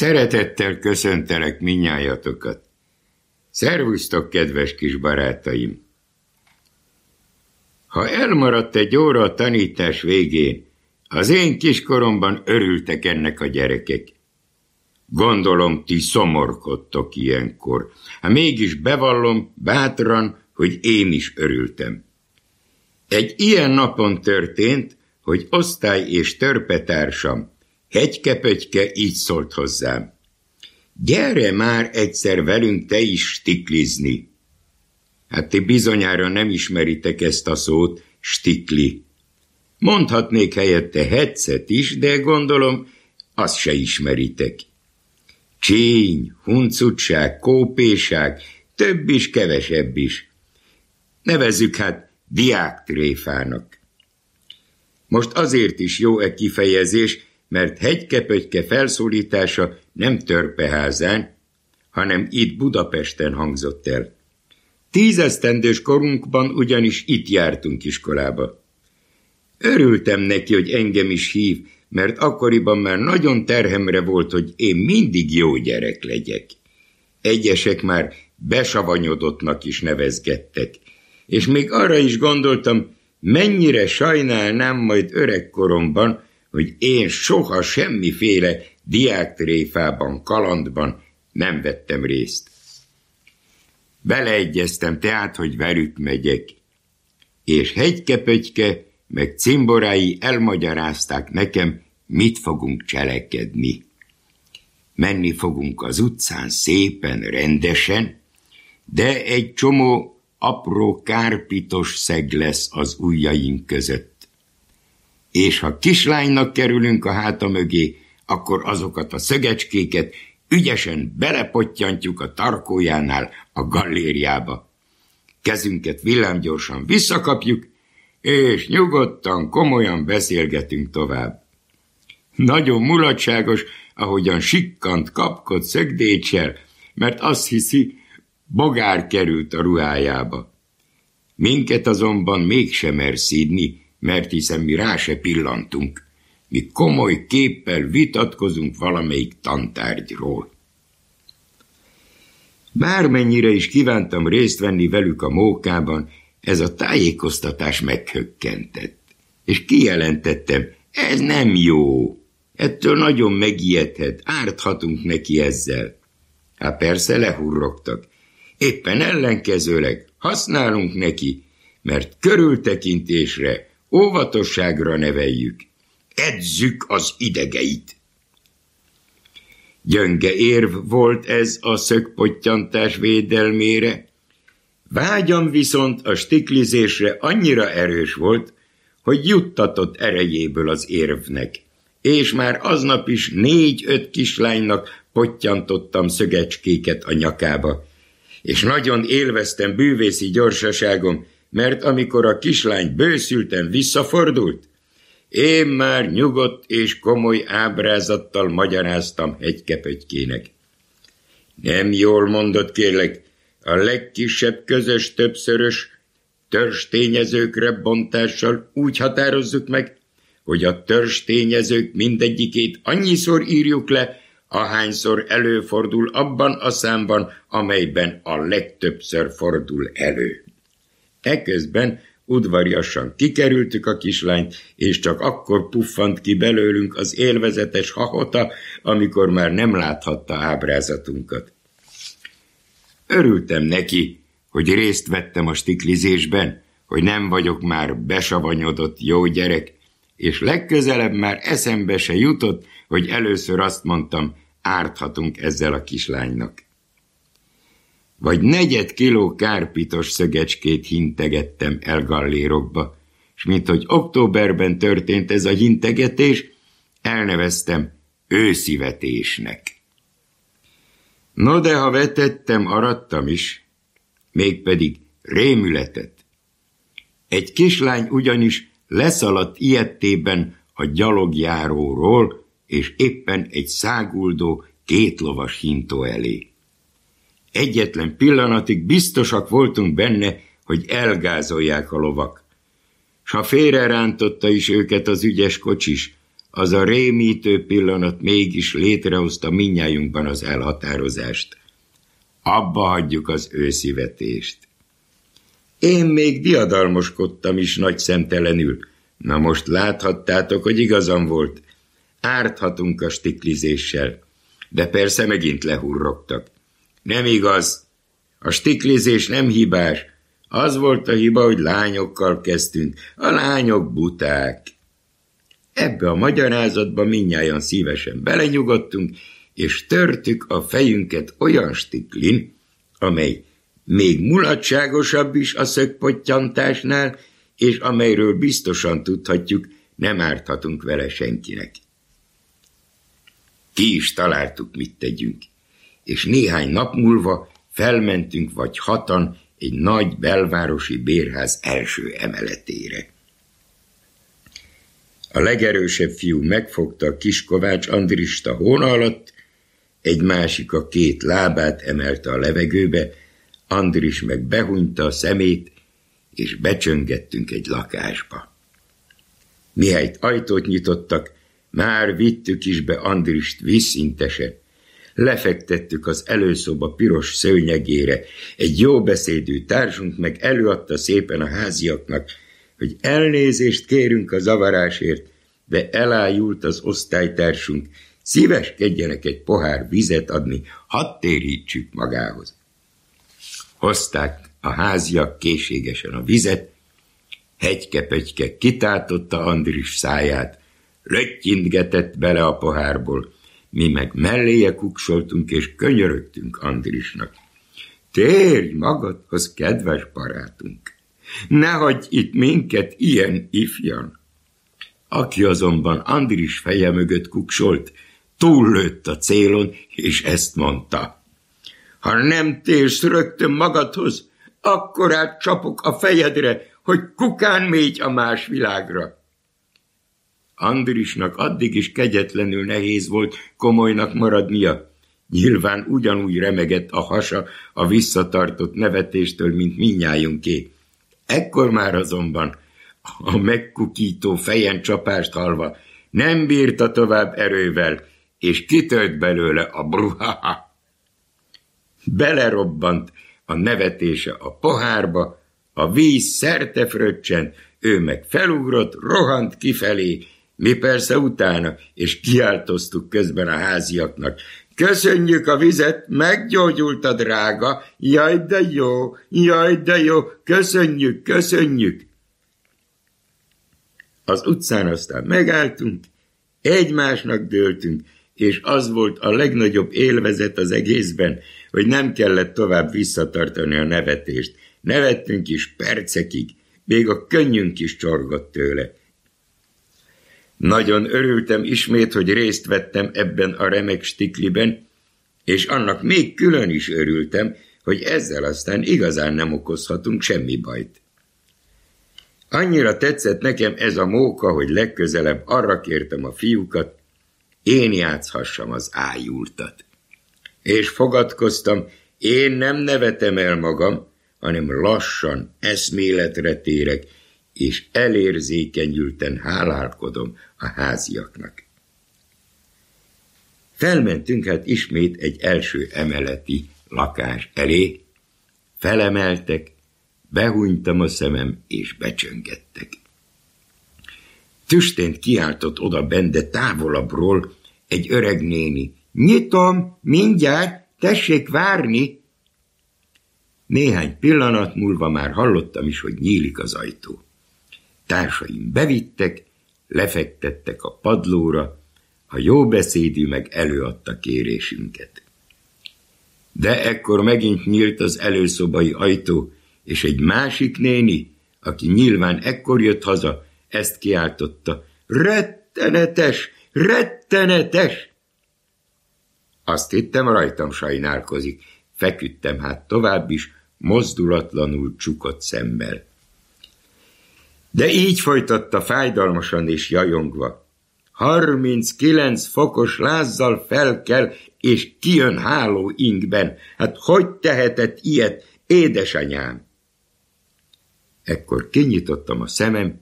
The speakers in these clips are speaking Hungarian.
Szeretettel köszöntelek minnyájatokat. Szervusztok, kedves kis barátaim! Ha elmaradt egy óra a tanítás végén, az én kiskoromban örültek ennek a gyerekek. Gondolom, ti szomorkodtok ilyenkor. Hát mégis bevallom bátran, hogy én is örültem. Egy ilyen napon történt, hogy osztály és törpetársam, hegykepötyke így szólt hozzám. Gyere már egyszer velünk te is stiklizni. Hát ti bizonyára nem ismeritek ezt a szót, stikli. Mondhatnék helyette headset is, de gondolom, azt se ismeritek. Csíny, huncutság, kópéság, több is, kevesebb is. Nevezzük hát diáktréfának. Most azért is jó e kifejezés, mert hegykepötyke felszólítása nem törpeházán, hanem itt Budapesten hangzott el. Tízesztendős korunkban ugyanis itt jártunk iskolába. Örültem neki, hogy engem is hív, mert akkoriban már nagyon terhemre volt, hogy én mindig jó gyerek legyek. Egyesek már besavanyodottnak is nevezgettek, és még arra is gondoltam, mennyire sajnálnám majd öregkoromban, hogy én soha semmiféle diáktréfában, kalandban nem vettem részt. Beleegyeztem tehát, hogy velük megyek, és hegykepötyke meg cimborái elmagyarázták nekem, mit fogunk cselekedni. Menni fogunk az utcán szépen, rendesen, de egy csomó apró kárpitos szeg lesz az ujjaink között. És ha kislánynak kerülünk a háta mögé, akkor azokat a szögecskéket ügyesen belepottyantjuk a tarkójánál a gallériába. Kezünket villámgyorsan visszakapjuk, és nyugodtan, komolyan beszélgetünk tovább. Nagyon mulatságos, ahogyan sikkant kapkod szögdécsel, mert azt hiszi, bogár került a ruhájába. Minket azonban mégsem mer szídni, mert hiszen mi rá se pillantunk. Mi komoly képpel vitatkozunk valamelyik tantárgyról. Bármennyire is kívántam részt venni velük a mókában, ez a tájékoztatás meghökkentett. És kijelentettem, ez nem jó. Ettől nagyon megijedhet, árthatunk neki ezzel. Hát persze lehurrogtak. Éppen ellenkezőleg használunk neki, mert körültekintésre, óvatosságra neveljük. Edzük az idegeit. Gyönge érv volt ez a szögpottyantás védelmére, Vágyam viszont a stiklizésre annyira erős volt, hogy juttatott erejéből az érvnek, és már aznap is négy-öt kislánynak pottyantottam szögecskéket a nyakába, és nagyon élveztem bűvészi gyorsaságom, mert amikor a kislány bőszülten visszafordult, én már nyugodt és komoly ábrázattal magyaráztam hegykepötykének. Nem jól mondott, kérlek, a legkisebb közös többszörös törstényezőkre bontással úgy határozzuk meg, hogy a törstényezők mindegyikét annyiszor írjuk le, ahányszor előfordul abban a számban, amelyben a legtöbbször fordul elő. Eközben udvariasan kikerültük a kislányt, és csak akkor puffant ki belőlünk az élvezetes hahota, amikor már nem láthatta ábrázatunkat. Örültem neki, hogy részt vettem a stiklizésben, hogy nem vagyok már besavanyodott jó gyerek, és legközelebb már eszembe se jutott, hogy először azt mondtam, árthatunk ezzel a kislánynak. Vagy negyed kiló kárpitos szögecskét hintegettem el gallérokba, és mint hogy októberben történt ez a hintegetés, elneveztem őszivetésnek. No de ha vetettem, arattam is, mégpedig rémületet. Egy kislány ugyanis leszaladt ilyettében a gyalogjáróról, és éppen egy száguldó kétlovas hintó elé. Egyetlen pillanatig biztosak voltunk benne, hogy elgázolják a lovak. S ha félrerántotta is őket az ügyes kocsis, az a rémítő pillanat mégis létrehozta minnyájunkban az elhatározást. Abba hagyjuk az őszivetést. Én még diadalmoskodtam is nagy szemtelenül. Na most láthattátok, hogy igazam volt. Árthatunk a stiklizéssel. De persze megint lehurrogtak. Nem igaz. A stiklizés nem hibás. Az volt a hiba, hogy lányokkal kezdtünk. A lányok buták. Ebbe a magyarázatba minnyáján szívesen belenyugodtunk, és törtük a fejünket olyan stiklin, amely még mulatságosabb is a szögpottyantásnál, és amelyről biztosan tudhatjuk, nem árthatunk vele senkinek. Ki is találtuk, mit tegyünk, és néhány nap múlva felmentünk vagy hatan egy nagy belvárosi bérház első emeletére. A legerősebb fiú megfogta a kis Kovács Andrista hóna alatt, egy másik a két lábát emelte a levegőbe, Andris meg behunyta a szemét, és becsöngettünk egy lakásba. Mihelyt ajtót nyitottak, már vittük is be Andrist vízszintesen. Lefektettük az előszoba piros szőnyegére, egy jó beszédű társunk meg előadta szépen a háziaknak, hogy elnézést kérünk a zavarásért, de elájult az osztálytársunk, szíveskedjenek egy pohár vizet adni, hadd térítsük magához. Hozták a háziak készségesen a vizet, hegyke-pegyke kitátotta Andris száját, löttyintgetett bele a pohárból, mi meg melléje kuksoltunk és könyörögtünk Andrisnak. Térj magadhoz, kedves barátunk! Ne hagyj itt minket ilyen ifjan! Aki azonban Andris feje mögött kuksolt, túllőtt a célon, és ezt mondta. Ha nem térsz rögtön magadhoz, akkor átcsapok a fejedre, hogy kukán mégy a más világra. Andrisnak addig is kegyetlenül nehéz volt komolynak maradnia. Nyilván ugyanúgy remegett a hasa a visszatartott nevetéstől, mint minnyájunké. Ekkor már azonban a megkukító fejen csapást halva nem bírta tovább erővel, és kitölt belőle a bruhaha. Belerobbant a nevetése a pohárba, a víz szerte fröccsen, ő meg felugrott, rohant kifelé, mi persze utána, és kiáltoztuk közben a háziaknak. Köszönjük a vizet, meggyógyult a drága, jaj de jó, jaj de jó, köszönjük, köszönjük. Az utcán aztán megálltunk, egymásnak dőltünk, és az volt a legnagyobb élvezet az egészben, hogy nem kellett tovább visszatartani a nevetést. Nevettünk is percekig, még a könnyünk is csorgott tőle. Nagyon örültem ismét, hogy részt vettem ebben a remek stikliben, és annak még külön is örültem, hogy ezzel aztán igazán nem okozhatunk semmi bajt. Annyira tetszett nekem ez a móka, hogy legközelebb arra kértem a fiúkat, én játszhassam az ájultat. És fogadkoztam, én nem nevetem el magam, hanem lassan eszméletre térek, és elérzékenyülten hálálkodom a háziaknak. Felmentünk hát ismét egy első emeleti lakás elé, felemeltek, behúnytam a szemem, és becsöngettek. Tüstént kiáltott oda bende távolabbról egy öreg néni. Nyitom, mindjárt, tessék várni! Néhány pillanat múlva már hallottam is, hogy nyílik az ajtó. Társaim bevittek, lefektettek a padlóra, a jó beszédű meg előadta kérésünket. De ekkor megint nyílt az előszobai ajtó, és egy másik néni, aki nyilván ekkor jött haza, ezt kiáltotta. Rettenetes, rettenetes! Azt hittem, rajtam sajnálkozik. Feküdtem hát tovább is, mozdulatlanul csukott szemmel. De így folytatta fájdalmasan és jajongva. 39 fokos lázzal fel kell, és kijön háló ingben. Hát hogy tehetett ilyet, édesanyám? Ekkor kinyitottam a szemem,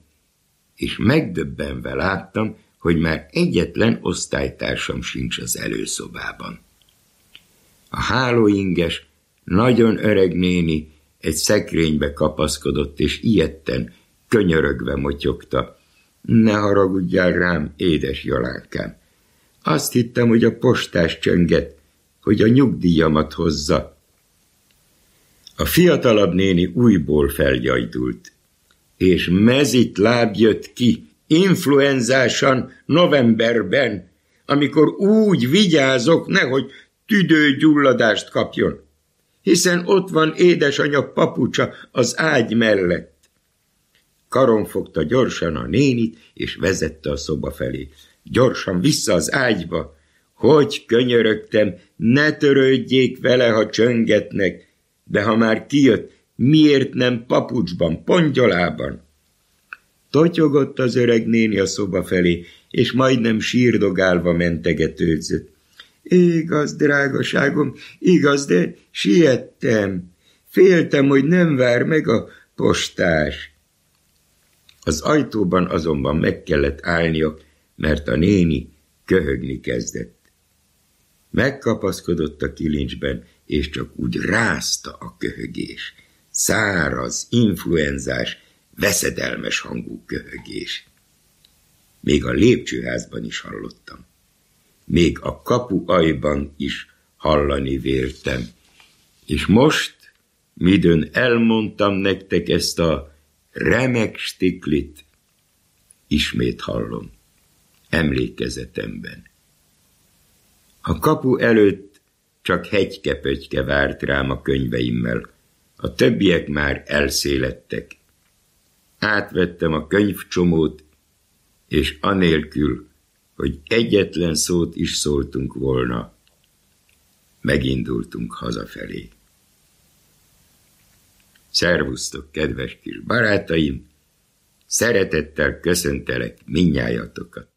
és megdöbbenve láttam, hogy már egyetlen osztálytársam sincs az előszobában. A hálóinges, nagyon öreg néni egy szekrénybe kapaszkodott, és ilyetten, könyörögve motyogta. Ne haragudjál rám, édes Jolánkám. Azt hittem, hogy a postás csönget, hogy a nyugdíjamat hozza. A fiatalabb néni újból felgyajdult, és mezit láb jött ki, influenzásan novemberben, amikor úgy vigyázok, nehogy tüdőgyulladást kapjon, hiszen ott van édesanyja papucsa az ágy mellett. Karon fogta gyorsan a nénit, és vezette a szoba felé. Gyorsan vissza az ágyba. Hogy könyörögtem, ne törődjék vele, ha csöngetnek, de ha már kijött, miért nem papucsban, pongyolában? Totyogott az öreg néni a szoba felé, és majdnem sírdogálva mentegetődzött. Igaz, drágaságom, igaz, de siettem. Féltem, hogy nem vár meg a postás. Az ajtóban azonban meg kellett állnia, mert a néni köhögni kezdett. Megkapaszkodott a kilincsben, és csak úgy rázta a köhögés. Száraz, influenzás, veszedelmes hangú köhögés. Még a lépcsőházban is hallottam. Még a kapu ajban is hallani véltem. És most, midőn elmondtam nektek ezt a remek stiklit, ismét hallom, emlékezetemben. A kapu előtt csak hegykepötyke várt rám a könyveimmel, a többiek már elszélettek. Átvettem a könyvcsomót, és anélkül, hogy egyetlen szót is szóltunk volna, megindultunk hazafelé. Szervusztok, kedves kis barátaim! Szeretettel köszöntelek minnyájatokat!